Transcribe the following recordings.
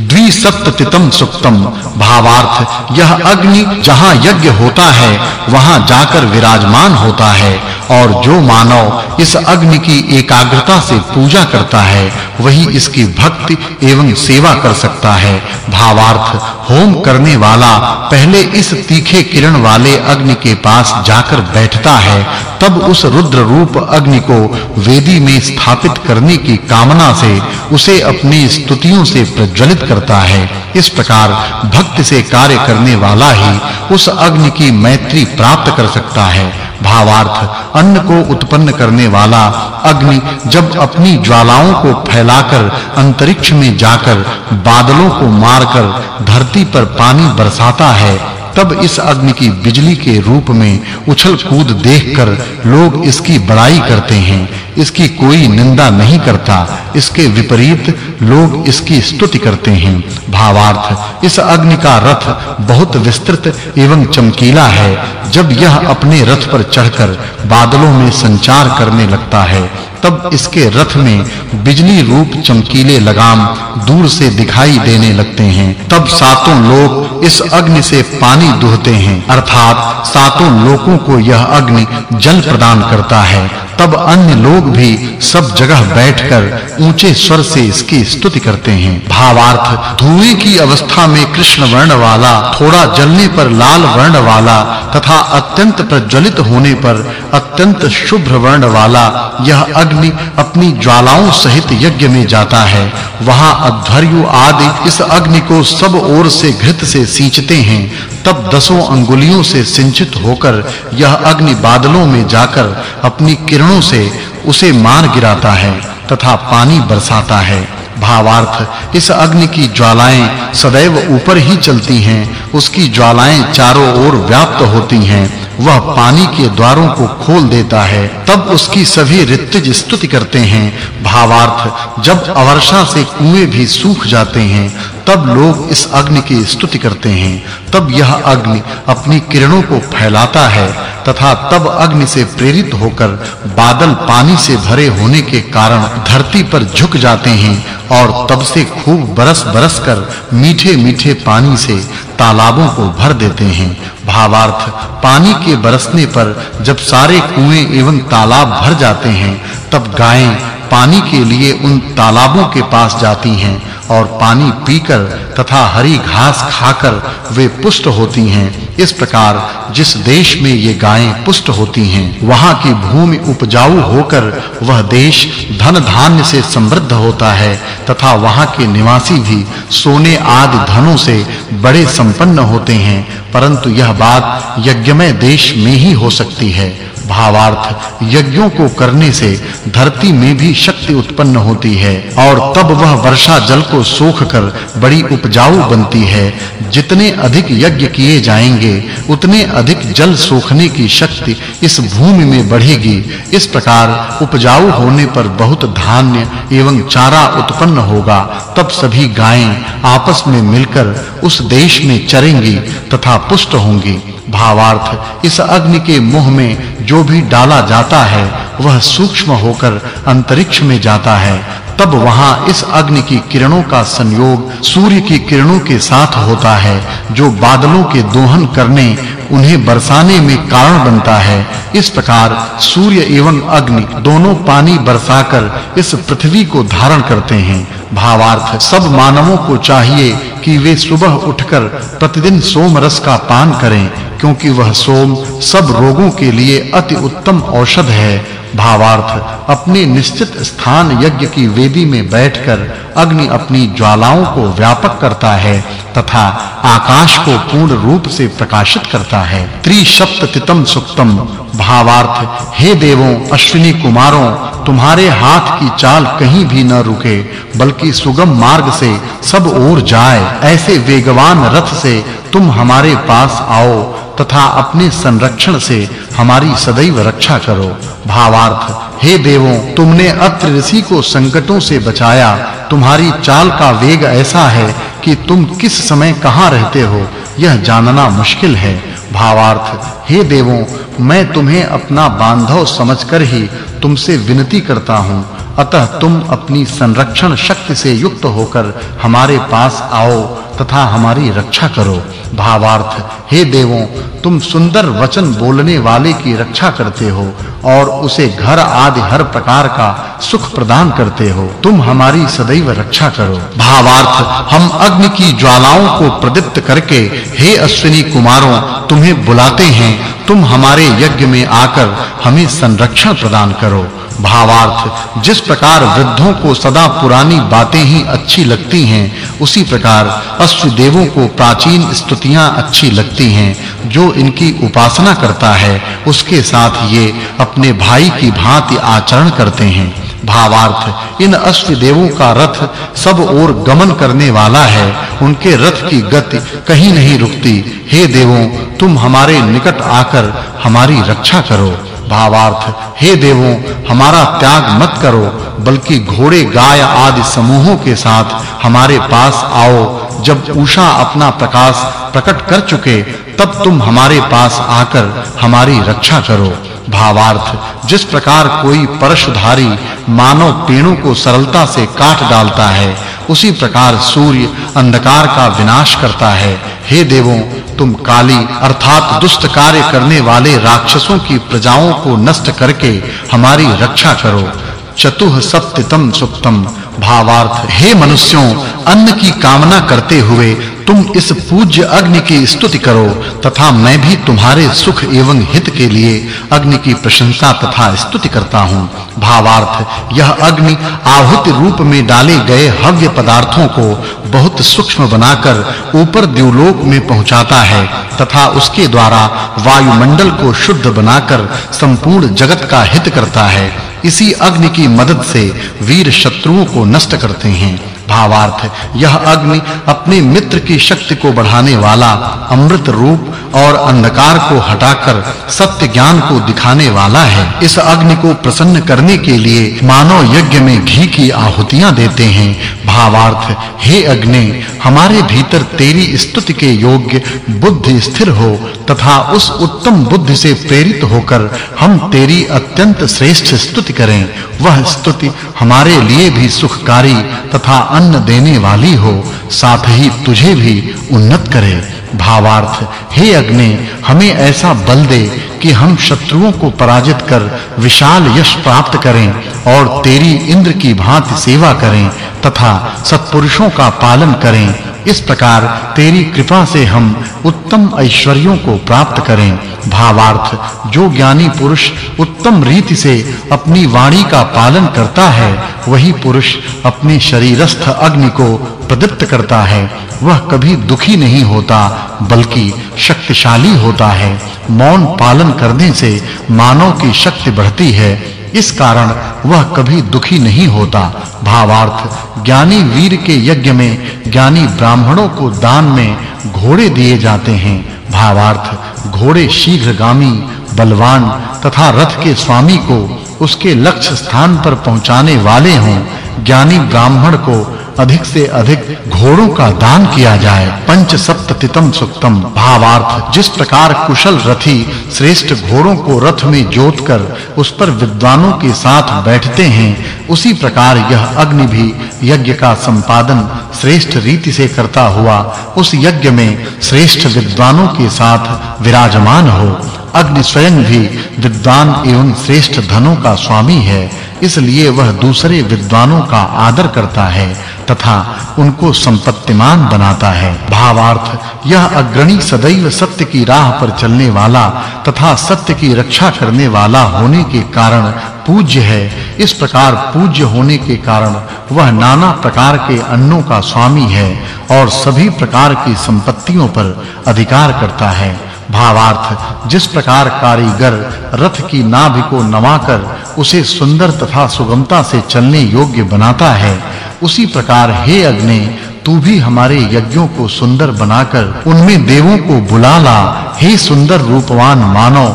द्विसप्ततितम सुक्तम। भावार्थ यह अग्नि जहाँ यज्ञ होता है वहाँ जाकर विराजमान होता है। और जो मानव इस अग्नि की एकाग्रता से पूजा करता है, वही इसकी भक्ति एवं सेवा कर सकता है। भावार्थ, होम करने वाला पहले इस तीखे किरण वाले अग्नि के पास जाकर बैठता है, तब उस रुद्र रूप अग्नि को वेदी में स्थापित करने की कामना से उसे अपनी स्तुतियों से प्रज्वलित करता है। इस प्रकार भक्ति से कार्य करने वाला ही उस अग्नि की मैत्री प्राप्त कर सकता है। भावार्थ अन्न को उत्पन्न करने वाला अग्नि जब अपनी ज्वालाओं को फैलाकर अंतरिक्ष में जाकर बादलों को मारकर धरती पर पानी बरसाता है तब इस अग्नि की बिजली के रूप में उछल कूद देखकर लोग इसकी बड़ाई करते हैं। इसकी कोई निंदा नहीं करता। इसके विपरीत लोग इसकी स्तुति करते हैं। भावार्थ, इस अग्नि का रथ बहुत विस्तृत एवं चमकीला है। जब यह अपने रथ पर चढ़कर बादलों में संचार करने लगता है तब इसके रथ में बिजली रूप चमकीले लगाम दूर से दिखाई देने लगते हैं। तब सातों लोग इस अग्नि से पानी दुहते हैं। अर्थात सातों लोगों को यह अग्नि जल प्रदान करता है। तब अन्य लोग भी सब जगह बैठकर ऊँचे स्वर से इसकी स्तुति करते हैं। भावार्थ, धुएँ की अवस्था में कृष्ण वर्ण वाला थोड़ा जलने पर लाल वर्ण वाला तथा अत्यंत प्रज्वलित होने पर अत्यंत शुभ्र वर्ण वाला यह अग्नि अपनी ज्वालाओं सहित यज्ञ में जाता है। वहाँ अध्वर्यु आदि इस अग्नि को सब ओर से घृत से सींचते हैं। तब दसों अंगुलियों से सिंचित होकर यह अग्नि बादलों में जाकर अपनी किरणों से उसे मार गिराता है तथा पानी बरसाता है। भावार्थ, इस अग्नि की ज्वालाएँ सदैव ऊपर ही चलती हैं, उसकी ज्वालाएँ चारों ओर व्याप्त होती हैं, वह पानी के द्वारों को खोल देता है, तब उसकी सभी ऋतज स्तुति करते हैं। भावार्थ, जब अवर्षा से कुएँ भी सूख जाते हैं तब लोग इस अग्नि की स्तुति करते हैं। तब यह अग्नि अपनी किरणों को फैलाता है तथा तब अग्नि से प्रेरित होकर बादल पानी से भरे होने के कारण धरती पर झुक जाते हैं और तब से खूब बरस-बरस कर मीठे-मीठे पानी से तालाबों को भर देते हैं। भावार्थ, पानी के बरसने पर जब सारे कुएँ एवं तालाब भर जाते हैं, तब गायें पानी के लिए उन तालाबों के पास जाती हैं। और पानी पीकर तथा हरी घास खाकर वे पुष्ट होती हैं। इस प्रकार जिस देश में ये गायें पुष्ट होती हैं, वहाँ की भूमि उपजाऊ होकर वह देश धन धान्य से समृद्ध होता है तथा वहाँ के निवासी भी सोने आदि धनों से बड़े संपन्न होते हैं, परंतु यह बात यज्ञमय देश में ही हो सकती है। भावार्थ यज्ञों को करने से धरती में भी शक्ति उत्पन्न होती है और तब वह वर्षा जल को सोख कर बड़ी उपजाऊ बनती है। जितने अधिक यज्ञ किए जाएँगे, उतने अधिक जल सोखने की शक्ति इस भूमि में बढ़ेगी। इस प्रकार उपजाऊ होने पर बहुत धान्य एवं चारा उत्पन्न होगा। तब सभी गायें आपस में मिलकर उस देश में चरेंगी तथा पुष्ट होंगी। भावार्थ, इस अग्नि के मुँह में जो भी डाला जाता है, वह सूक्ष्म होकर अंतरिक्ष में जाता है। तब वहाँ इस अग्नि की किरणों का संयोग सूर्य की किरणों के साथ होता है, जो बादलों के दोहन करने, उन्हें बरसाने में कारण बनता है। इस प्रकार सूर्य एवं अग्नि दोनों पानी बरसाकर इस पृथ्वी को धारण करते हैं। भावार्थ, सब मानवों को चाहिए कि वे सुबह उठकर प्रतिदिन सोम रस का पान करें। क्योंकि वह सोम सब रोगों के लिए अति उत्तम औषध है। भावार्थ, अपने निश्चित स्थान यज्ञ की वेदी में बैठकर अग्नि अपनी ज्वालाओं को व्यापक करता है। तथा आकाश को पूर्ण रूप से प्रकाशित करता है। त्रिशप्ततितम सुक्तम। भावार्थ, हे देवों, अश्विनी कुमारों, तुम्हारे हाथ की चाल कहीं भी न रुके, बल्कि सुगम मार्ग से सब ओर जाए, ऐसे वेगवान रथ से तुम हमारे पास आओ, तथा अपने संरक्षण से हमारी सदैव रक्षा करो। भावार्थ, हे देवों, तुमने अत्र ऋषि को संकटों से बचाया, तुम्हारी चाल का वेग ऐसा है कि तुम किस समय कहाँ रहते हो? यह जानना मुश्किल है। भावार्थ, हे देवों, मैं तुम्हें अपना बांधव समझकर ही तुमसे विनती करता हूँ। अतः तुम अपनी संरक्षण शक्ति से युक्त होकर हमारे पास आओ। तथा हमारी रक्षा करो। भावार्थ, हे देवों, तुम सुंदर वचन बोलने वाले की रक्षा करते हो और उसे घर आदि हर प्रकार का सुख प्रदान करते हो। तुम हमारी सदैव रक्षा करो। भावार्थ, हम अग्नि की ज्वालाओं को प्रदीप्त करके, हे अश्विनी कुमारों, तुम्हें बुलाते हैं। तुम हमारे यज्ञ में आकर हमें संरक्षण प्रदान करो। भावार्थ, जिस प्रकार वृद्धों को सदा पुरानी बातें ही अच्छी लगती हैं, उसी प्रकार अश्व देवों को प्राचीन स्तुतियाँ अच्छी लगती हैं, जो इनकी उपासना करता है, उसके साथ ये अपने भाई की भांति आचरण करते हैं। भावार्थ, इन अश्व देवों का रथ सब ओर गमन करने वाला है, उनके रथ की गति कहीं नहीं रुकती। हे देवों, तुम हमारे निकट आकर हमारी रक्षा करो। भावार्थ, हे देवों, हमारा त्याग मत करो, बल्कि घोड़े, गाय आदि समूहों के साथ हमारे पास आओ। जब उषा अपना प्रकाश प्रकट कर चुके, तब तुम हमारे पास आकर हमारी रक्षा करो। भावार्थ, जिस प्रकार कोई परशुधारी मानव पेड़ों को सरलता से काट डालता है उसी प्रकार सूर्य अंधकार का विनाश करता है। हे देवों, तुम काली अर्थात दुष्ट कार्य करने वाले राक्षसों की प्रजाओं को नष्ट करके हमारी रक्षा करो। चतुः सत्यतम सुक्तम भावार्थ, हे मनुष्यों, अन्न की कामना करते हुए तुम इस पूज्य अग्नि की स्तुति करो, तथा मैं भी तुम्हारे सुख एवं हित के लिए अग्नि की प्रशंसा तथा स्तुति करता हूँ। भावार्थ, यह अग्नि आहुति रूप में डाले गए हव्य पदार्थों को बहुत सूक्ष्म बनाकर ऊपर द्युलोक में पहुंचाता है, तथा उसके द्वारा वायुमंडल को शुद्ध बनाकर संपूर्ण जगत का हित करता है। इसी अग्नि की मदद से वीर शत्रुओं को नष्ट करते हैं। भावार्थ यह अग्नि अपने मित्र की शक्ति को बढ़ाने वाला अमृत रूप और अंधकार को हटाकर सत्य ज्ञान को दिखाने वाला है। इस अग्नि को प्रसन्न करने के लिए मानव यज्ञ में घी की आहुतियाँ देते हैं। भावार्थ हे अग्नि, हमारे भीतर तेरी स्तुति के योग्य बुद्धि स्थिर हो तथा उस उत्तम बुद्धि से प्रेरित होकर हम तेरी अत्यंत श्रेष्ठ स्तुति करें। वह स्तुति हमारे लिए भी सुखकारी तथा अन्न देने वाली हो, साथ ही तुझे भी उन्नत करे। भावार्थ, हे अग्नि, हमें ऐसा बल दे कि हम शत्रुओं को पराजित कर विशाल यश प्राप्त करें और तेरी इंद्र की भांति सेवा करें तथा सत्पुरुषों का पालन करें। इस प्रकार तेरी कृपा से हम उत्तम ऐश्वर्यों को प्राप्त करें। भावार्थ, जो ज्ञानी पुरुष उत्तम रीति से अपनी वाणी का पालन करता है, वही पुरुष अपने शरीरस्थ अग्नि को प्रदीप्त करता है। वह कभी दुखी नहीं होता, बल्कि शक्तिशाली होता है। मौन पालन करने से मानव की शक्ति बढ़ती है। इस कारण वह कभी दुखी नहीं होता। भावार्थ, ज्ञानी वीर के यज्ञ में ज्ञानी ब्राह्मणों को दान में घोड़े दिए जाते हैं। भावार्थ, घोड़े शीघ्रगामी, बलवान तथा रथ के स्वामी को उसके लक्ष्य स्थान पर पहुँचाने वाले हों। ज्ञानी ब्राह्मण को अधिक से अधिक घोड़ों का दान किया जाए। पंच सप्ततितम सुक्तम भावार्थ। जिस प्रकार कुशल रथी श्रेष्ठ घोड़ों को रथ में जोतकर उस पर विद्वानों के साथ बैठते हैं, उसी प्रकार यह अग्नि भी यज्ञ का संपादन श्रेष्ठ रीति से करता हुआ उस यज्ञ में श्रेष्ठ विद्वानों के साथ विराजमान हो। अग्नि स्वयं भी विद्वान एवं श्रेष्ठ धनों का स्वामी है। इसलिए वह दूसरे विद्वानों का आदर करता है तथा उनको संपत्तिमान बनाता है। भावार्थ, यह अग्रणी सदैव सत्य की राह पर चलने वाला तथा सत्य की रक्षा करने वाला होने के कारण पूज्य है। इस प्रकार पूज्य होने के कारण वह नाना प्रकार के अन्नों का स्वामी है और सभी प्रकार की संपत्तियों पर अधिकार करता है। भावार्थ, जिस प्रकार कारीगर रथ की नाभि को नवाकर उसे सुंदर तथा सुगमता से चलने योग्य बनाता है, उसी प्रकार हे अग्नि, तू भी हमारे यज्ञों को सुंदर बनाकर उनमें देवों को बुला ला। हे सुंदर रूपवान मानव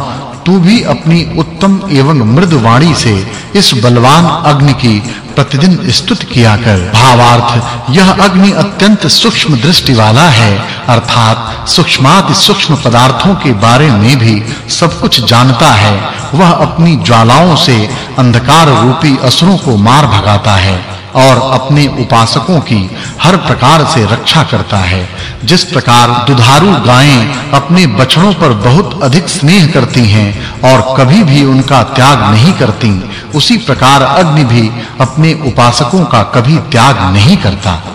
तू भी अपनी उत्तम एवं मृदु वाणी से इस बलवान अग्नि की प्रतिदिन स्तुति किया कर। भावार्थ, यह अग्नि अत्यंत सूक्ष्म दृष्टि वाला है, अर्थात सूक्ष्माति सूक्ष्म पदार्थों के बारे में भी सब कुछ जानता है। वह अपनी ज्वालाओं से अंधकार रूपी असुरों को मार भगाता है। और अपने उपासकों की हर प्रकार से रक्षा करता है। जिस प्रकार दुधारू गायें अपने बछड़ों पर बहुत अधिक स्नेह करती हैं और कभी भी उनका त्याग नहीं करती, उसी प्रकार अग्नि भी अपने उपासकों का कभी त्याग नहीं करता।